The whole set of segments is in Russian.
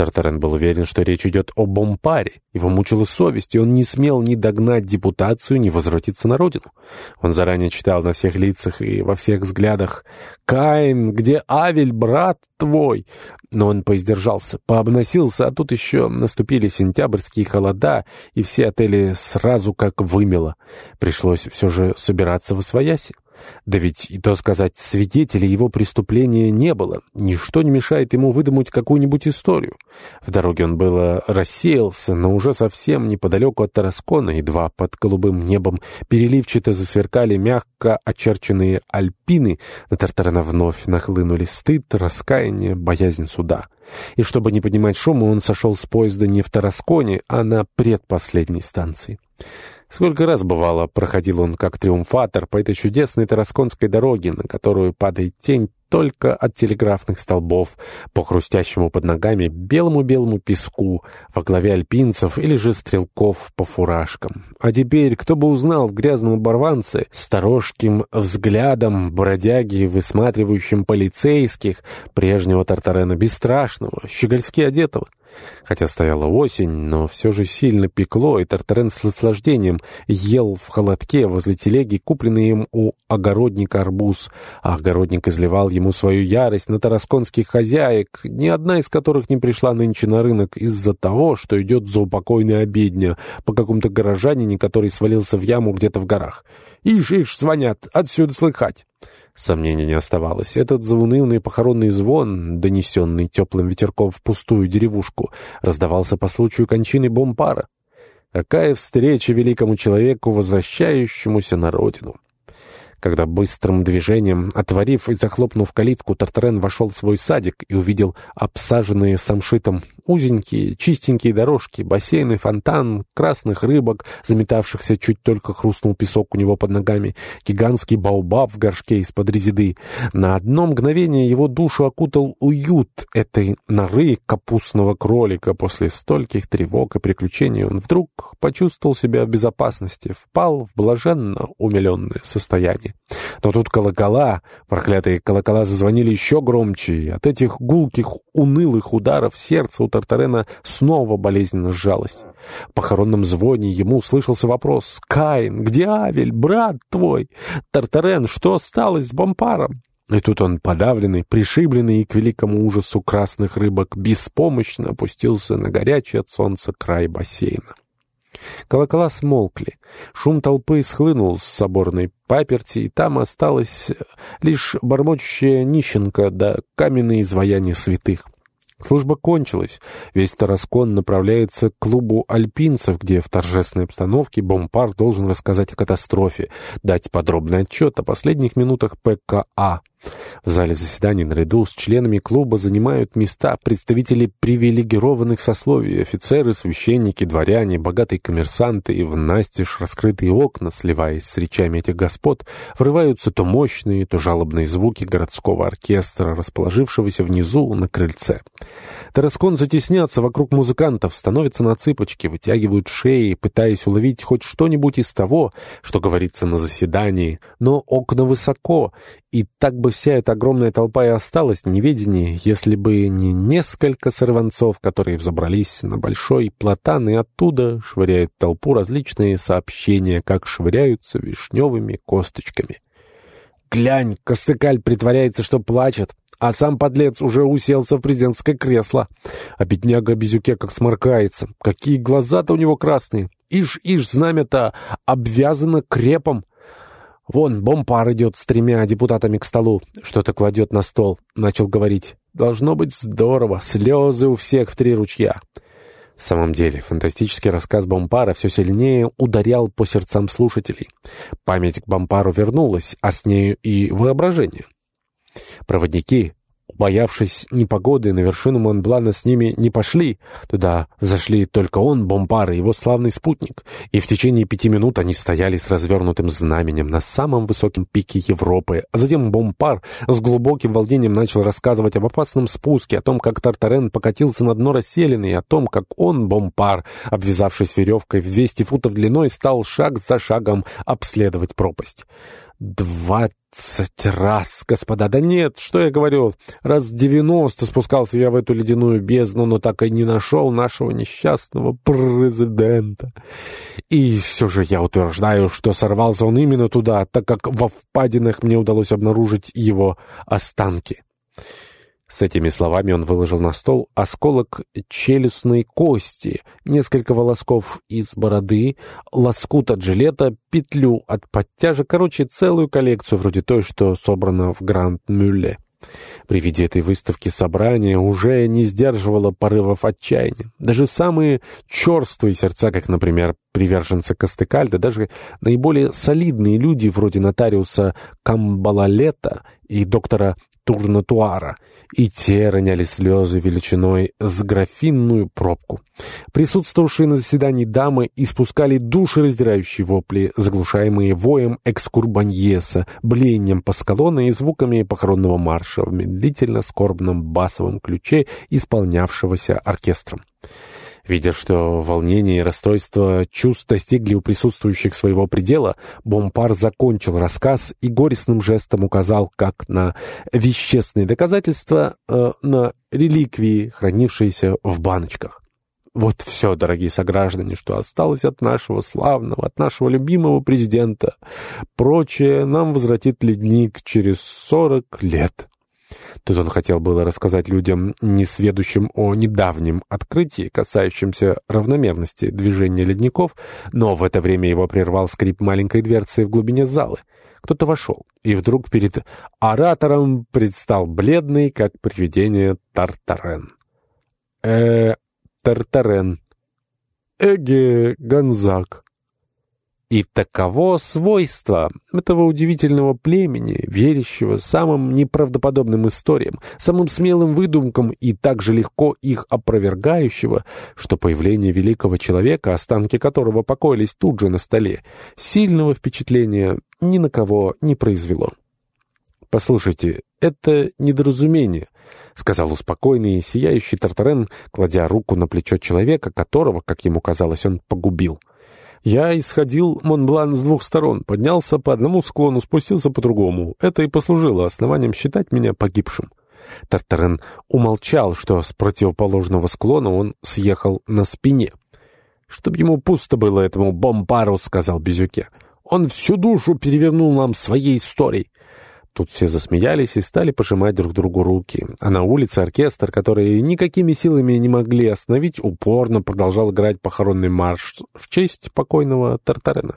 Тартарен был уверен, что речь идет о бомпаре. Его мучила совесть, и он не смел ни догнать депутацию, ни возвратиться на родину. Он заранее читал на всех лицах и во всех взглядах «Каин, где Авель, брат твой?» Но он поиздержался, пообносился, а тут еще наступили сентябрьские холода, и все отели сразу как вымело. Пришлось все же собираться в освояси. Да ведь, и то сказать, свидетелей его преступления не было. Ничто не мешает ему выдумать какую-нибудь историю. В дороге он было рассеялся, но уже совсем неподалеку от Тараскона, едва под голубым небом, переливчато засверкали мягко очерченные альпины. На Тартарана вновь нахлынули стыд, раскаяние, боязнь суда. И чтобы не поднимать шума, он сошел с поезда не в Тарасконе, а на предпоследней станции. Сколько раз, бывало, проходил он как триумфатор по этой чудесной Тарасконской дороге, на которую падает тень только от телеграфных столбов, по хрустящему под ногами белому-белому песку, во главе альпинцев или же стрелков по фуражкам. А теперь, кто бы узнал в грязном оборванце, сторожким взглядом бродяги, высматривающим полицейских, прежнего Тартарена бесстрашного, щегольски одетого? Хотя стояла осень, но все же сильно пекло, и Тартарен с наслаждением ел в холодке возле телеги, купленный им у огородника арбуз, а огородник изливал ему свою ярость на тарасконских хозяек, ни одна из которых не пришла нынче на рынок из-за того, что идет заупокойная обедня по какому-то горожанине, который свалился в яму где-то в горах. «Ишь, ишь, звонят, отсюда слыхать!» Сомнений не оставалось. Этот заунывный похоронный звон, донесенный теплым ветерком в пустую деревушку, раздавался по случаю кончины бомпара. Какая встреча великому человеку, возвращающемуся на родину! Когда быстрым движением, отворив и захлопнув калитку, Тартарен вошел в свой садик и увидел обсаженные самшитом узенькие, чистенькие дорожки, бассейны, фонтан, красных рыбок, заметавшихся чуть только хрустнул песок у него под ногами, гигантский баобаб в горшке из-под резиды. На одно мгновение его душу окутал уют этой норы капустного кролика. После стольких тревог и приключений он вдруг почувствовал себя в безопасности, впал в блаженно умиленное состояние. Но тут колокола, проклятые колокола, зазвонили еще громче, и от этих гулких, унылых ударов сердце у Тартарена снова болезненно сжалось. В похоронном звоне ему услышался вопрос «Каин, где Авель, брат твой? Тартарен, что осталось с Бомпаром?» И тут он, подавленный, пришибленный и к великому ужасу красных рыбок, беспомощно опустился на горячий от солнца край бассейна. Колокола смолкли. Шум толпы схлынул с соборной паперти, и там осталась лишь бормочущая нищенка да каменные изваяния святых. Служба кончилась. Весь Тараскон направляется к клубу альпинцев, где в торжественной обстановке Бомпар должен рассказать о катастрофе, дать подробный отчет о последних минутах ПКА. В зале заседаний наряду с членами клуба занимают места представители привилегированных сословий, офицеры, священники, дворяне, богатые коммерсанты, и в настежь раскрытые окна, сливаясь с речами этих господ, врываются то мощные, то жалобные звуки городского оркестра, расположившегося внизу на крыльце. Тараскон затесняться вокруг музыкантов, становятся на цыпочки, вытягивают шеи, пытаясь уловить хоть что-нибудь из того, что говорится на заседании, но окна высоко, и так бы вся эта огромная толпа и осталась в неведении, если бы не несколько сорванцов, которые взобрались на большой платан и оттуда швыряют толпу различные сообщения, как швыряются вишневыми косточками. «Глянь, Костыкаль притворяется, что плачет, а сам подлец уже уселся в президентское кресло. А бедняга Безюке как сморкается. Какие глаза-то у него красные! Ишь-ишь, знамя-то обвязано крепом!» «Вон, бомпар идет с тремя депутатами к столу. Что-то кладет на стол», — начал говорить. «Должно быть здорово. Слезы у всех в три ручья». В самом деле, фантастический рассказ Бомпара все сильнее ударял по сердцам слушателей. Память к Бомпару вернулась, а с нею и воображение. Проводники, Боявшись непогоды, на вершину Монблана с ними не пошли. Туда зашли только он, Бомбар и его славный спутник. И в течение пяти минут они стояли с развернутым знаменем на самом высоком пике Европы. А затем Бомпар с глубоким волнением начал рассказывать об опасном спуске, о том, как Тартарен покатился на дно расселены, и о том, как он, Бомпар, обвязавшись веревкой в 200 футов длиной, стал шаг за шагом обследовать пропасть. Два Двадцать раз, господа, да нет, что я говорю, раз девяносто спускался я в эту ледяную бездну, но так и не нашел нашего несчастного президента. И все же я утверждаю, что сорвался он именно туда, так как во впадинах мне удалось обнаружить его останки. С этими словами он выложил на стол осколок челюстной кости, несколько волосков из бороды, лоскут от жилета, петлю от подтяжек, короче, целую коллекцию вроде той, что собрана в Гранд-Мюлле. При виде этой выставки собрания уже не сдерживало порывов отчаяния. Даже самые черствые сердца, как, например, приверженцы Костыкальда, даже наиболее солидные люди, вроде нотариуса Камбалалета и доктора Турнатуара, и те роняли слезы величиной с графинную пробку. Присутствовавшие на заседании дамы испускали душераздирающие вопли, заглушаемые воем экскурбаньеса, блеянием паскалона и звуками похоронного марша в медлительно-скорбном басовом ключе, исполнявшегося оркестром. Видя, что волнение и расстройство чувств достигли у присутствующих своего предела, Бомпар закончил рассказ и горестным жестом указал как на вещественные доказательства, э, на реликвии, хранившиеся в баночках. Вот все, дорогие сограждане, что осталось от нашего славного, от нашего любимого президента. Прочее нам возвратит ледник через сорок лет. Тут он хотел было рассказать людям, несведущим о недавнем открытии, касающемся равномерности движения ледников, но в это время его прервал скрип маленькой дверцы в глубине залы. Кто-то вошел, и вдруг перед оратором предстал бледный, как привидение, Тартарен. э Тартарен. Эге Гонзак. И таково свойство этого удивительного племени, верящего самым неправдоподобным историям, самым смелым выдумкам и так же легко их опровергающего, что появление великого человека, останки которого покоились тут же на столе, сильного впечатления ни на кого не произвело. «Послушайте, это недоразумение», — сказал успокойный, сияющий Тартарен, кладя руку на плечо человека, которого, как ему казалось, он погубил. Я исходил Монблан с двух сторон, поднялся по одному склону, спустился по другому. Это и послужило основанием считать меня погибшим. Тартарен умолчал, что с противоположного склона он съехал на спине. «Чтоб ему пусто было этому бомбару», — сказал Безюке. «Он всю душу перевернул нам своей историей. Тут все засмеялись и стали пожимать друг другу руки. А на улице оркестр, который никакими силами не могли остановить, упорно продолжал играть похоронный марш в честь покойного Тартарена.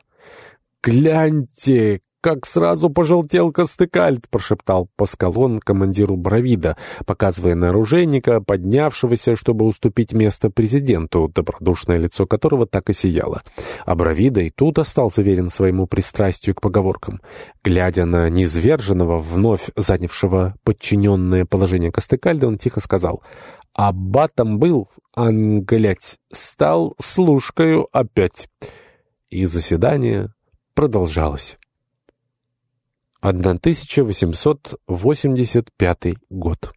«Гляньте, как сразу пожелтел Костыкальд!» — прошептал Паскалон командиру Бравида, показывая на оружейника, поднявшегося, чтобы уступить место президенту, добродушное лицо которого так и сияло. А Бравида и тут остался верен своему пристрастию к поговоркам. Глядя на низверженного, вновь занявшего подчиненное положение Костыкальда, он тихо сказал «Аббатом был, англять, стал служкою опять». И заседание продолжалось. 1885 год.